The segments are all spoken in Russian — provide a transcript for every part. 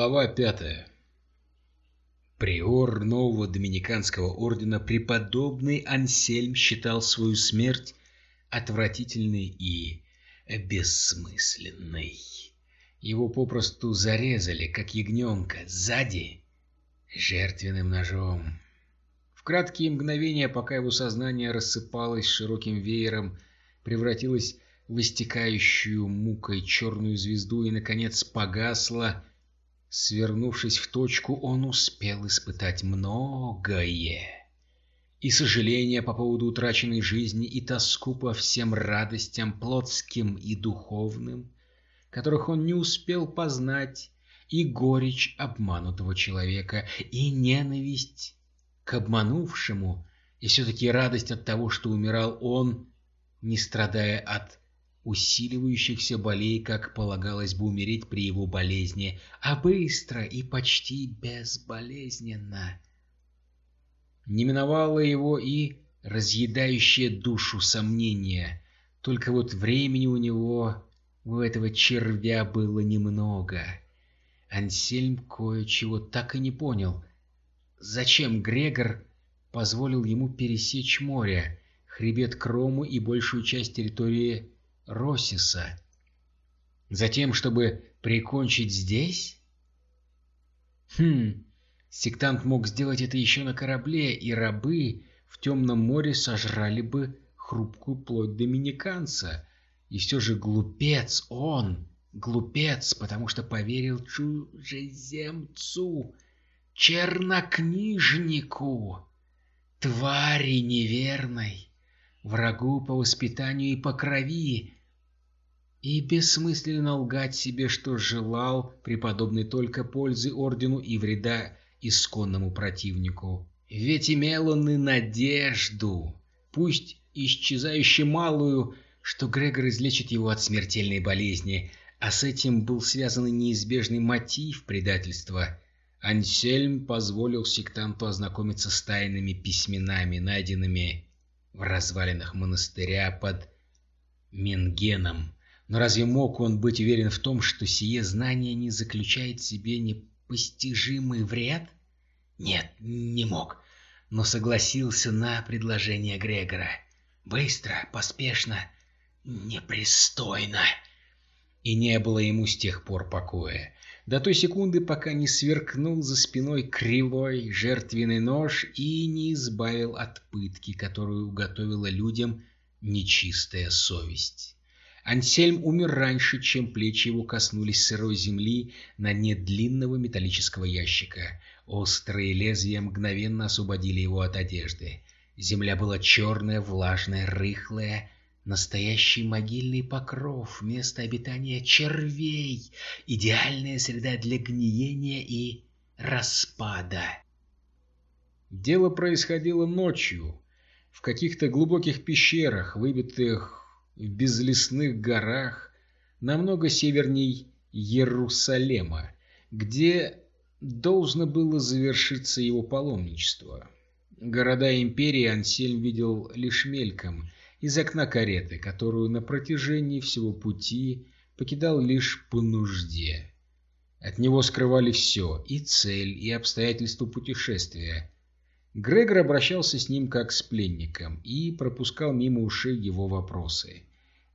Глава пятая Приор нового доминиканского ордена преподобный Ансельм считал свою смерть отвратительной и бессмысленной. Его попросту зарезали, как ягненка, сзади, жертвенным ножом. В краткие мгновения, пока его сознание рассыпалось широким веером, превратилось в истекающую мукой черную звезду и, наконец, погасло, Свернувшись в точку, он успел испытать многое. И сожаление по поводу утраченной жизни, и тоску по всем радостям плотским и духовным, которых он не успел познать, и горечь обманутого человека, и ненависть к обманувшему, и все-таки радость от того, что умирал он, не страдая от усиливающихся болей, как полагалось бы умереть при его болезни, а быстро и почти безболезненно. Не миновало его и разъедающее душу сомнение, только вот времени у него, у этого червя было немного. Ансельм кое-чего так и не понял. Зачем Грегор позволил ему пересечь море, хребет Крому и большую часть территории Россиса. Затем, чтобы прикончить здесь? Хм, сектант мог сделать это еще на корабле, и рабы в темном море сожрали бы хрупкую плоть доминиканца. И все же глупец он, глупец, потому что поверил чужеземцу, чернокнижнику, твари неверной, врагу по воспитанию и по крови, и бессмысленно лгать себе, что желал преподобный только пользы ордену и вреда исконному противнику. Ведь имел он и надежду, пусть исчезающе малую, что Грегор излечит его от смертельной болезни, а с этим был связан и неизбежный мотив предательства. Ансельм позволил сектанту ознакомиться с тайными письменами, найденными в развалинах монастыря под Менгеном, но разве мог он быть уверен в том, что сие знание не заключает в себе непостижимый вред? Нет, не мог, но согласился на предложение Грегора. Быстро, поспешно, непристойно. И не было ему с тех пор покоя. До той секунды, пока не сверкнул за спиной кривой жертвенный нож и не избавил от пытки, которую уготовила людям нечистая совесть. Ансельм умер раньше, чем плечи его коснулись сырой земли на дне длинного металлического ящика. Острые лезвия мгновенно освободили его от одежды. Земля была черная, влажная, рыхлая, настоящий могильный покров, место обитания червей, идеальная среда для гниения и распада. Дело происходило ночью, в каких-то глубоких пещерах, выбитых в безлесных горах, намного северней Иерусалема, где должно было завершиться его паломничество. Города империи Ансельм видел лишь мельком из окна кареты, которую на протяжении всего пути покидал лишь по нужде. От него скрывали все, и цель, и обстоятельства путешествия. Грегор обращался с ним как с пленником и пропускал мимо ушей его вопросы.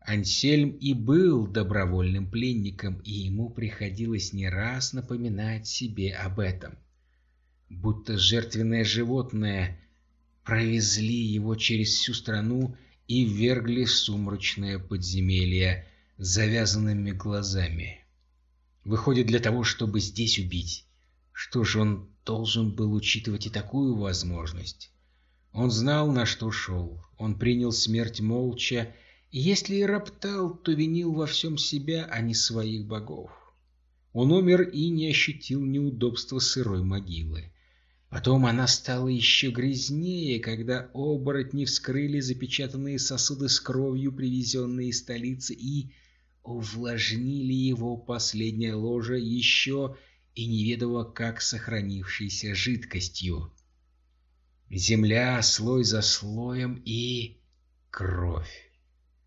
Ансельм и был добровольным пленником, и ему приходилось не раз напоминать себе об этом. Будто жертвенное животное провезли его через всю страну и ввергли в сумрачное подземелье с завязанными глазами. Выходит, для того, чтобы здесь убить. Что же он должен был учитывать и такую возможность? Он знал, на что шел. Он принял смерть молча если и роптал, то винил во всем себя, а не своих богов. Он умер и не ощутил неудобства сырой могилы. Потом она стала еще грязнее, когда оборотни вскрыли запечатанные сосуды с кровью, привезенные из столицы, и увлажнили его последнее ложе еще и неведомо как сохранившейся жидкостью. Земля слой за слоем и кровь.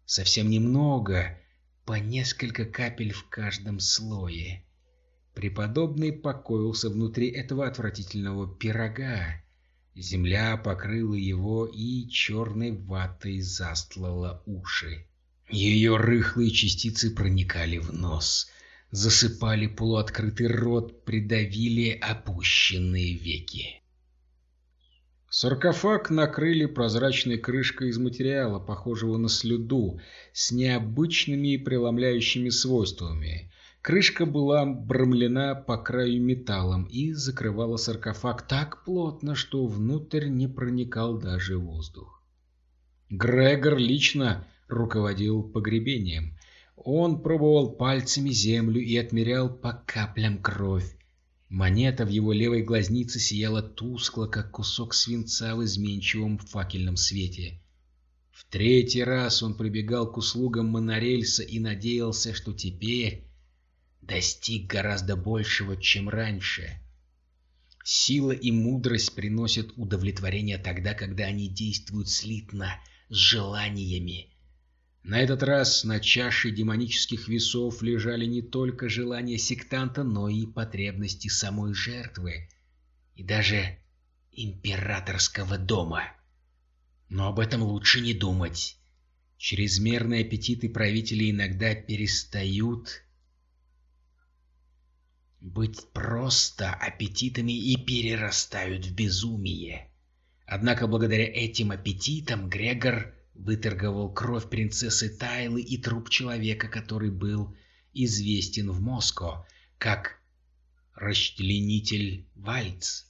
Совсем немного, по несколько капель в каждом слое. Преподобный покоился внутри этого отвратительного пирога. Земля покрыла его и черной ватой застлала уши. Ее рыхлые частицы проникали в нос, засыпали полуоткрытый рот, придавили опущенные веки. Саркофаг накрыли прозрачной крышкой из материала, похожего на слюду, с необычными преломляющими свойствами. Крышка была бромлена по краю металлом и закрывала саркофаг так плотно, что внутрь не проникал даже воздух. Грегор лично руководил погребением. Он пробовал пальцами землю и отмерял по каплям кровь. Монета в его левой глазнице сияла тускло, как кусок свинца в изменчивом факельном свете. В третий раз он прибегал к услугам монорельса и надеялся, что теперь достиг гораздо большего, чем раньше. Сила и мудрость приносят удовлетворение тогда, когда они действуют слитно с желаниями, на этот раз на чаше демонических весов лежали не только желания сектанта, но и потребности самой жертвы, и даже императорского дома. Но об этом лучше не думать. Чрезмерные аппетиты правителей иногда перестают быть просто аппетитами и перерастают в безумие. Однако благодаря этим аппетитам Грегор выторговал кровь принцессы Тайлы и труп человека, который был известен в Москве как расчленитель Вальц.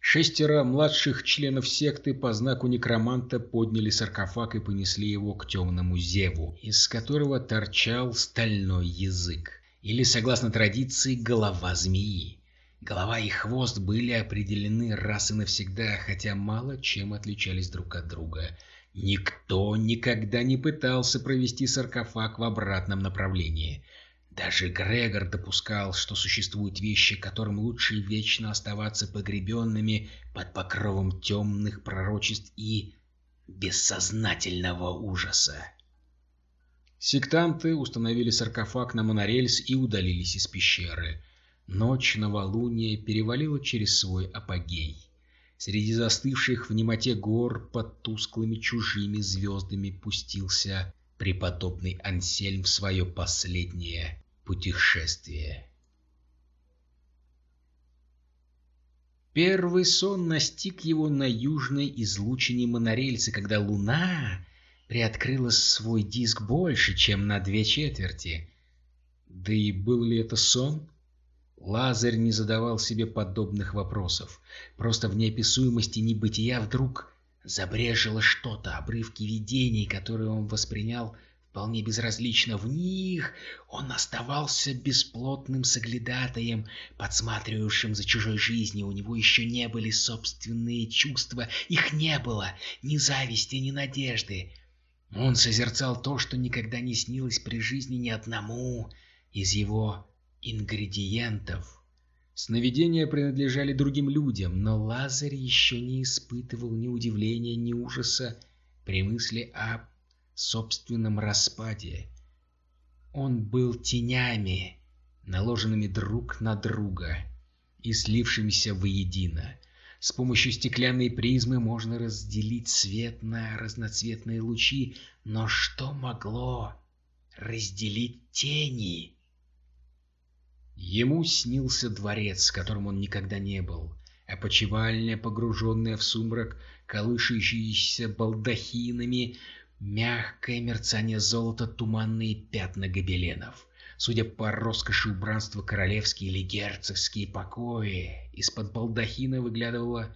Шестеро младших членов секты по знаку некроманта подняли саркофаг и понесли его к темному зеву, из которого торчал стальной язык, или, согласно традиции, голова змеи. Голова и хвост были определены раз и навсегда, хотя мало чем отличались друг от друга – Никто никогда не пытался провести саркофаг в обратном направлении. Даже Грегор допускал, что существуют вещи, которым лучше вечно оставаться погребенными под покровом темных пророчеств и бессознательного ужаса. Сектанты установили саркофаг на монорельс и удалились из пещеры. Ночь новолуния перевалила через свой апогей. Среди застывших в немоте гор под тусклыми чужими звездами пустился преподобный Ансельм в свое последнее путешествие. Первый сон настиг его на южной излучине монорельса, когда луна приоткрыла свой диск больше, чем на две четверти. Да и был ли это сон? Лазарь не задавал себе подобных вопросов. Просто в неописуемости небытия вдруг забрежило что-то, обрывки видений, которые он воспринял вполне безразлично. В них он оставался бесплотным соглядатаем, подсматривавшим за чужой жизнью. У него еще не были собственные чувства, их не было, ни зависти, ни надежды. Он созерцал то, что никогда не снилось при жизни ни одному из его ингредиентов. Сновидения принадлежали другим людям, но Лазарь еще не испытывал ни удивления, ни ужаса при мысли о собственном распаде. Он был тенями, наложенными друг на друга и слившимися воедино. С помощью стеклянной призмы можно разделить свет на разноцветные лучи, но что могло разделить тени? Ему снился дворец, которым он никогда не был, опочивальня, погруженная в сумрак, колышащиеся балдахинами, мягкое мерцание золота, туманные пятна гобеленов. Судя по роскоши убранства королевские или герцогские покои, из-под балдахина выглядывало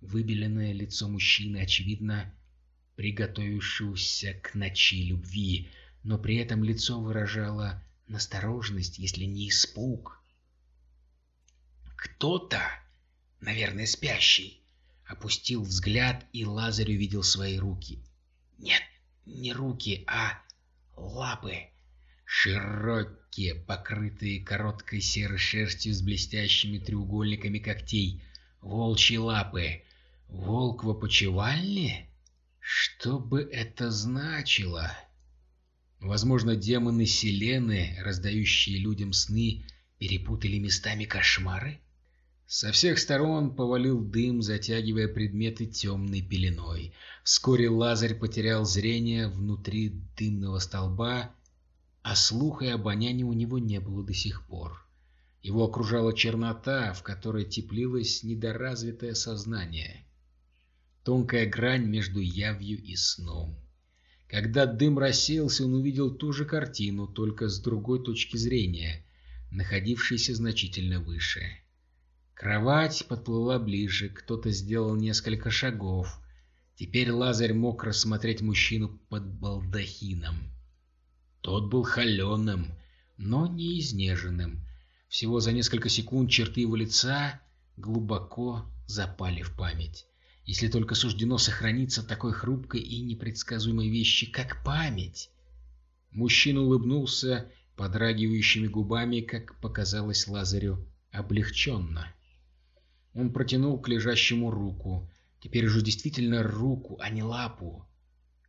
выбеленное лицо мужчины, очевидно, приготовившегося к ночи любви, но при этом лицо выражало настороженность, если не испуг. Кто-то, наверное, спящий, опустил взгляд, и Лазарь увидел свои руки. Нет, не руки, а лапы. Широкие, покрытые короткой серой шерстью с блестящими треугольниками когтей. Волчьи лапы. Волк в опочивальне? Что бы это значило? Возможно, демоны Селены, раздающие людям сны, перепутали местами кошмары? Со всех сторон повалил дым, затягивая предметы темной пеленой. Вскоре Лазарь потерял зрение внутри дымного столба, а слуха и обоняния у него не было до сих пор. Его окружала чернота, в которой теплилось недоразвитое сознание. Тонкая грань между явью и сном. Когда дым рассеялся, он увидел ту же картину, только с другой точки зрения, находившейся значительно выше. Кровать подплыла ближе, кто-то сделал несколько шагов. Теперь Лазарь мог рассмотреть мужчину под балдахином. Тот был холеным, но не изнеженным. Всего за несколько секунд черты его лица глубоко запали в память. Если только суждено сохраниться такой хрупкой и непредсказуемой вещи, как память. Мужчина улыбнулся подрагивающими губами, как показалось Лазарю, облегченно. Он протянул к лежащему руку. Теперь уже действительно руку, а не лапу.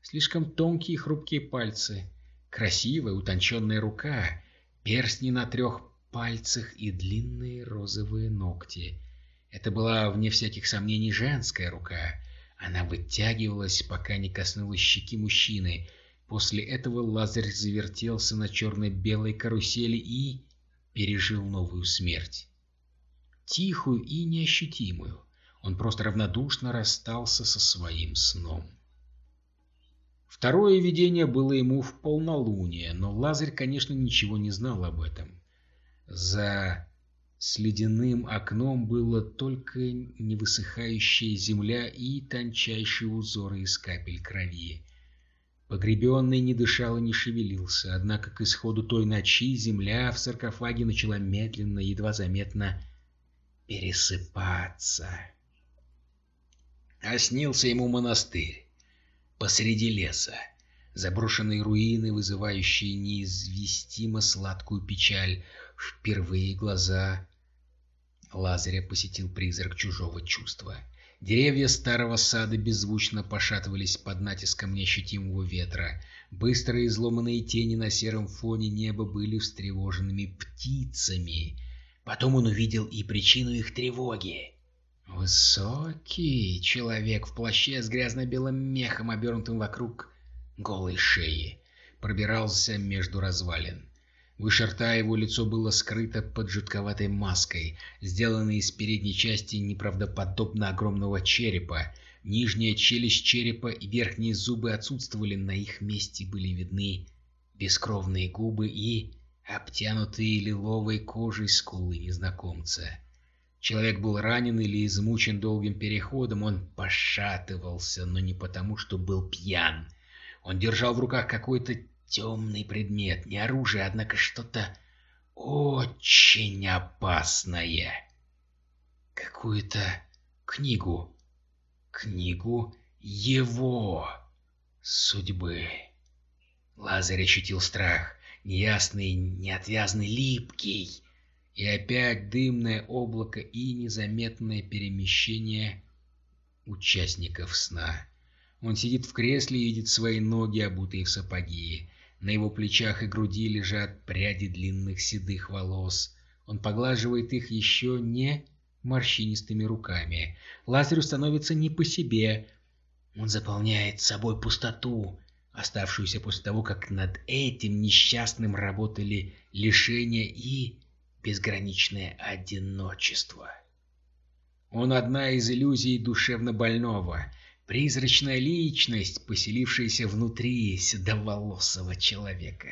Слишком тонкие и хрупкие пальцы. Красивая, утонченная рука. Перстни на трех пальцах и длинные розовые ногти. Это была, вне всяких сомнений, женская рука. Она вытягивалась, пока не коснулась щеки мужчины. После этого Лазарь завертелся на черно-белой карусели и пережил новую смерть тихую и неощутимую. Он просто равнодушно расстался со своим сном. Второе видение было ему в полнолуние, но Лазарь, конечно, ничего не знал об этом. За с ледяным окном было только невысыхающая земля и тончайшие узоры из капель крови. Погребенный не дышал и не шевелился, однако к исходу той ночи земля в саркофаге начала медленно, едва заметно пересыпаться. А снился ему монастырь посреди леса, заброшенные руины, вызывающие неизвестимо сладкую печаль. Впервые глаза Лазаря посетил призрак чужого чувства. Деревья старого сада беззвучно пошатывались под натиском неощутимого ветра. Быстрые изломанные тени на сером фоне неба были встревоженными птицами — Потом он увидел и причину их тревоги. Высокий человек в плаще с грязно-белым мехом, обернутым вокруг голой шеи, пробирался между развалин. Выше рта его лицо было скрыто под жутковатой маской, сделанной из передней части неправдоподобно огромного черепа. Нижняя челюсть черепа и верхние зубы отсутствовали, на их месте были видны бескровные губы и обтянутые лиловой кожей скулы незнакомца. Человек был ранен или измучен долгим переходом, он пошатывался, но не потому, что был пьян. Он держал в руках какой-то темный предмет, не оружие, однако что-то очень опасное. Какую-то книгу. Книгу его судьбы. Лазарь ощутил страх неясный, неотвязный, липкий. И опять дымное облако и незаметное перемещение участников сна. Он сидит в кресле и видит свои ноги, обутые в сапоги. На его плечах и груди лежат пряди длинных седых волос. Он поглаживает их еще не морщинистыми руками. Лазарю становится не по себе. Он заполняет собой пустоту, оставшуюся после того, как над этим несчастным работали лишение и безграничное одиночество. Он одна из иллюзий душевно больного, призрачная личность, поселившаяся внутри седоволосого человека.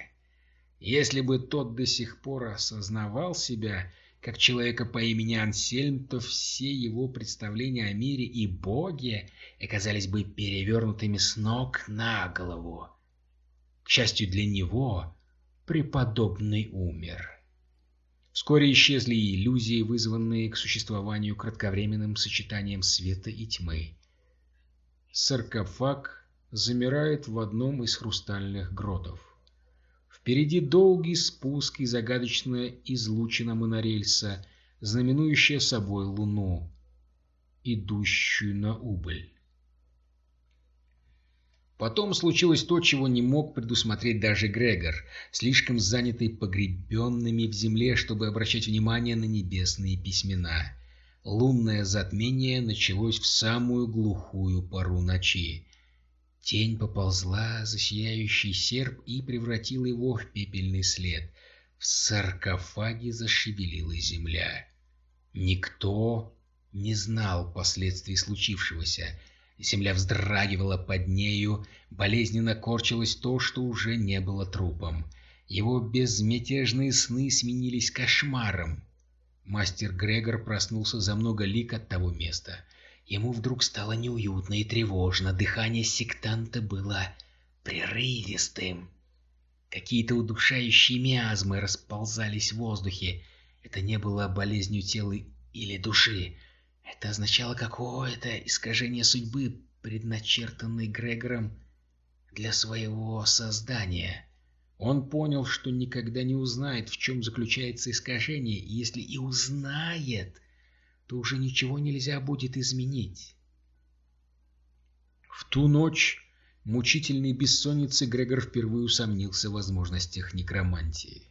Если бы тот до сих пор осознавал себя как человека по имени Ансельм, то все его представления о мире и Боге оказались бы перевернутыми с ног на голову. К счастью для него, преподобный умер. Вскоре исчезли иллюзии, вызванные к существованию кратковременным сочетанием света и тьмы. Саркофаг замирает в одном из хрустальных гротов. Впереди долгий спуск и загадочная излучина монорельса, знаменующая собой луну, идущую на убыль. Потом случилось то, чего не мог предусмотреть даже Грегор, слишком занятый погребенными в земле, чтобы обращать внимание на небесные письмена. Лунное затмение началось в самую глухую пору ночи. Тень поползла за сияющий серп и превратила его в пепельный след. В саркофаге зашевелилась земля. Никто не знал последствий случившегося. Земля вздрагивала под нею, болезненно корчилось то, что уже не было трупом. Его безмятежные сны сменились кошмаром. Мастер Грегор проснулся за много лик от того места. Ему вдруг стало неуютно и тревожно, дыхание сектанта было прерывистым. Какие-то удушающие миазмы расползались в воздухе. Это не было болезнью тела или души. Это означало какое-то искажение судьбы, предначертанной Грегором для своего создания. Он понял, что никогда не узнает, в чем заключается искажение, и если и узнает, то уже ничего нельзя будет изменить. В ту ночь мучительной бессонницы Грегор впервые усомнился в возможностях некромантии.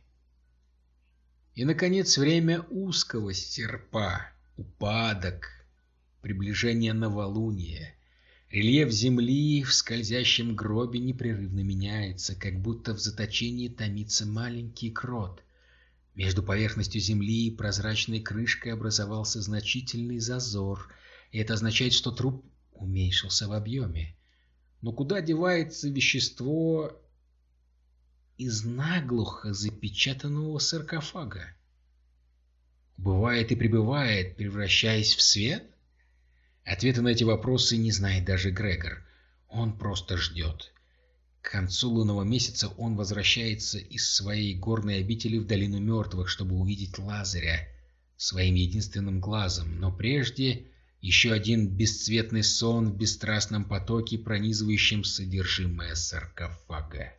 И, наконец, время узкого серпа упадок, приближение новолуния. Рельеф земли в скользящем гробе непрерывно меняется, как будто в заточении томится маленький крот. Между поверхностью земли и прозрачной крышкой образовался значительный зазор, и это означает, что труп уменьшился в объеме. Но куда девается вещество из наглухо запечатанного саркофага? бывает и пребывает, превращаясь в свет? Ответа на эти вопросы не знает даже Грегор. Он просто ждет. К концу лунного месяца он возвращается из своей горной обители в долину мертвых, чтобы увидеть Лазаря своим единственным глазом, но прежде еще один бесцветный сон в бесстрастном потоке, пронизывающем содержимое саркофага.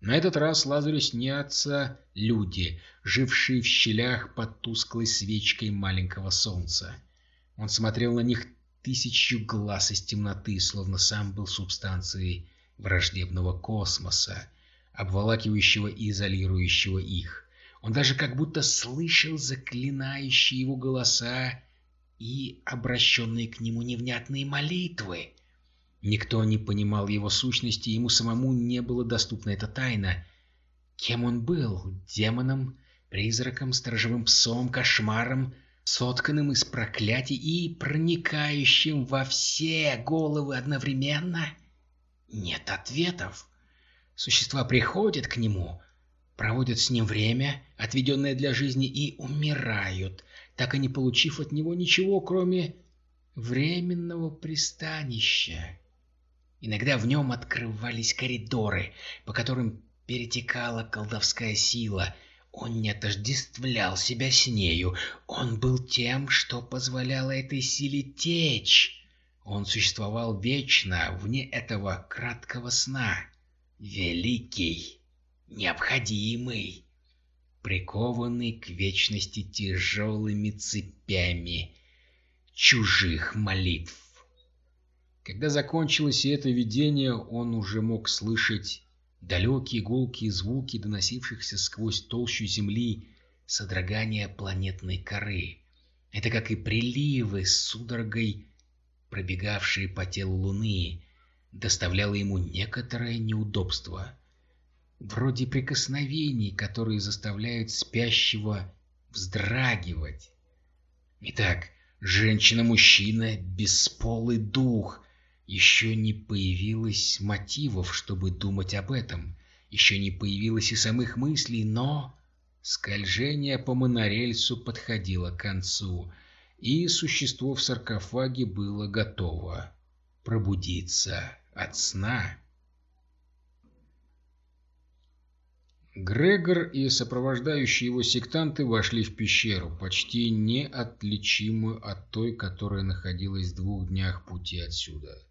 На этот раз Лазарю снятся люди, жившие в щелях под тусклой свечкой маленького солнца. Он смотрел на них тысячу глаз из темноты, словно сам был субстанцией враждебного космоса, обволакивающего и изолирующего их. Он даже как будто слышал заклинающие его голоса и обращенные к нему невнятные молитвы. Никто не понимал его сущности, ему самому не было доступна эта тайна. Кем он был? Демоном, призраком, сторожевым псом, кошмаром, сотканным из проклятий и проникающим во все головы одновременно? Нет ответов. Существа приходят к нему, проводят с ним время, отведенное для жизни, и умирают, так и не получив от него ничего, кроме временного пристанища. Иногда в нем открывались коридоры, по которым перетекала колдовская сила. Он не отождествлял себя с нею. Он был тем, что позволяло этой силе течь. Он существовал вечно, вне этого краткого сна. Великий, необходимый, прикованный к вечности тяжелыми цепями чужих молитв. Когда закончилось это видение, он уже мог слышать далекие гулкие звуки, доносившихся сквозь толщу земли, содрогания планетной коры. Это как и приливы с судорогой, пробегавшие по телу Луны, доставляло ему некоторое неудобство. Вроде прикосновений, которые заставляют спящего вздрагивать. Итак, женщина-мужчина, бесполый дух, еще не появилось мотивов, чтобы думать об этом. Еще не появилось и самых мыслей, но... Скольжение по монорельсу подходило к концу, и существо в саркофаге было готово пробудиться от сна. Грегор и сопровождающие его сектанты вошли в пещеру, почти неотличимую от той, которая находилась в двух днях пути отсюда.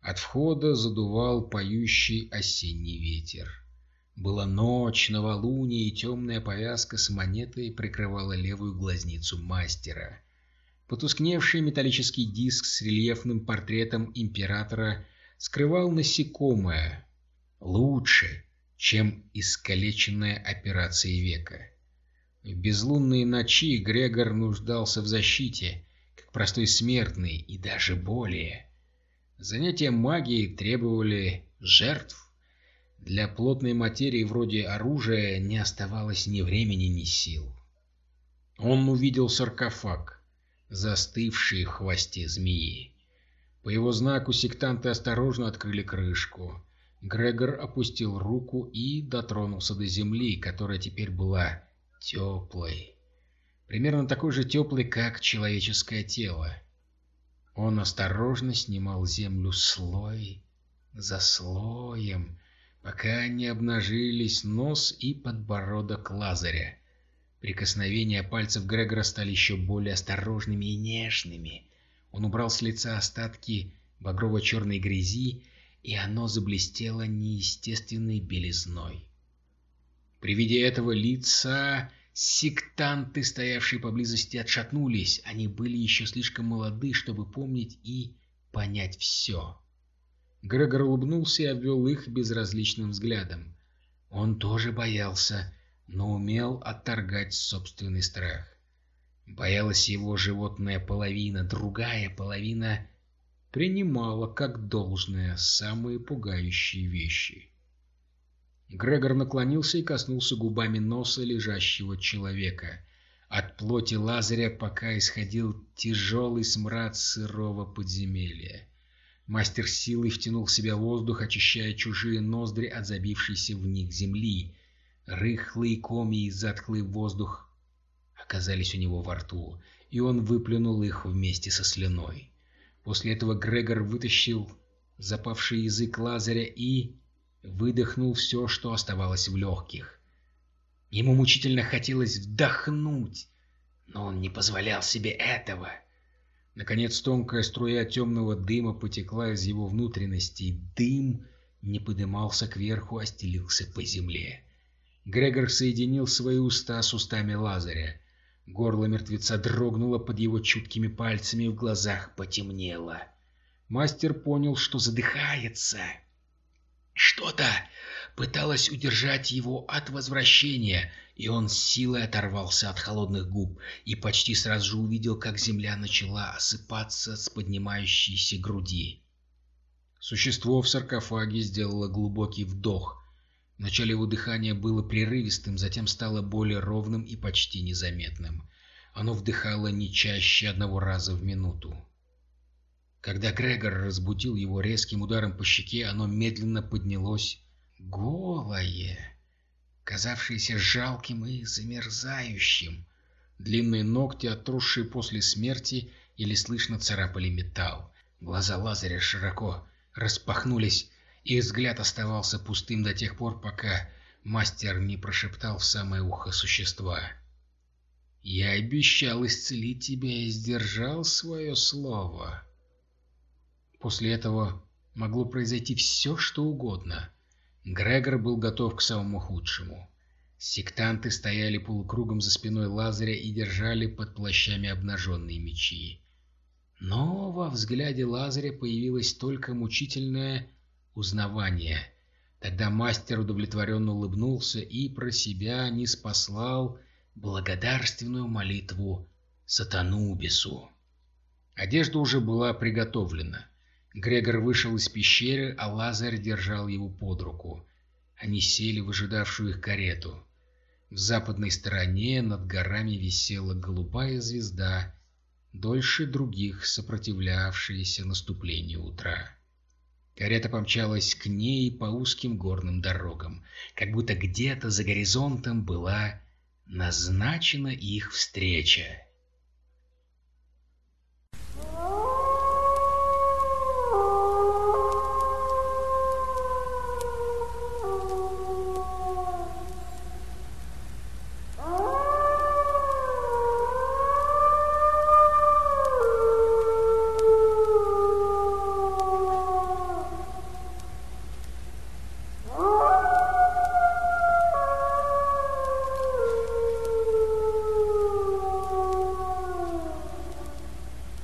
От входа задувал поющий осенний ветер. Была ночь, новолуние, и темная повязка с монетой прикрывала левую глазницу мастера. Потускневший металлический диск с рельефным портретом императора скрывал насекомое лучше, чем искалеченная операцией века. В безлунные ночи Грегор нуждался в защите, как простой смертный и даже более. Занятия магией требовали жертв. Для плотной материи вроде оружия не оставалось ни времени, ни сил. Он увидел саркофаг, застывший в хвосте змеи. По его знаку сектанты осторожно открыли крышку. Грегор опустил руку и дотронулся до земли, которая теперь была теплой. Примерно такой же теплой, как человеческое тело. Он осторожно снимал землю слой за слоем, пока не обнажились нос и подбородок Лазаря. Прикосновения пальцев Грегора стали еще более осторожными и нежными. Он убрал с лица остатки багрово-черной грязи, и оно заблестело неестественной белизной. При виде этого лица сектанты, стоявшие поблизости, отшатнулись. Они были еще слишком молоды, чтобы помнить и понять все. Грегор улыбнулся и обвел их безразличным взглядом. Он тоже боялся, но умел отторгать собственный страх. Боялась его животная половина, другая половина принимала как должное самые пугающие вещи. Грегор наклонился и коснулся губами носа лежащего человека. От плоти Лазаря пока исходил тяжелый смрад сырого подземелья. Мастер силой втянул в себя воздух, очищая чужие ноздри от забившейся в них земли. Рыхлые коми и затхлый воздух оказались у него во рту, и он выплюнул их вместе со слюной. После этого Грегор вытащил запавший язык Лазаря и выдохнул все, что оставалось в легких. Ему мучительно хотелось вдохнуть, но он не позволял себе этого. Наконец тонкая струя темного дыма потекла из его внутренностей. Дым не подымался кверху, а стелился по земле. Грегор соединил свои уста с устами Лазаря. Горло мертвеца дрогнуло под его чуткими пальцами, в глазах потемнело. Мастер понял, что задыхается. Что-то пыталось удержать его от возвращения, и он с силой оторвался от холодных губ и почти сразу же увидел, как земля начала осыпаться с поднимающейся груди. Существо в саркофаге сделало глубокий вдох. Вначале его дыхание было прерывистым, затем стало более ровным и почти незаметным. Оно вдыхало не чаще одного раза в минуту. Когда Грегор разбудил его резким ударом по щеке, оно медленно поднялось, голое, казавшееся жалким и замерзающим. Длинные ногти, отросшие после смерти, или слышно царапали металл. Глаза Лазаря широко распахнулись, и взгляд оставался пустым до тех пор, пока мастер не прошептал в самое ухо существа. «Я обещал исцелить тебя и сдержал свое слово». После этого могло произойти все, что угодно. Грегор был готов к самому худшему. Сектанты стояли полукругом за спиной Лазаря и держали под плащами обнаженные мечи. Но во взгляде Лазаря появилось только мучительное узнавание. Тогда мастер удовлетворенно улыбнулся и про себя не спаслал благодарственную молитву Сатанубису. Одежда уже была приготовлена. Грегор вышел из пещеры, а Лазарь держал его под руку. Они сели в ожидавшую их карету. В западной стороне над горами висела голубая звезда, дольше других сопротивлявшаяся наступлению утра. Карета помчалась к ней по узким горным дорогам, как будто где-то за горизонтом была назначена их встреча.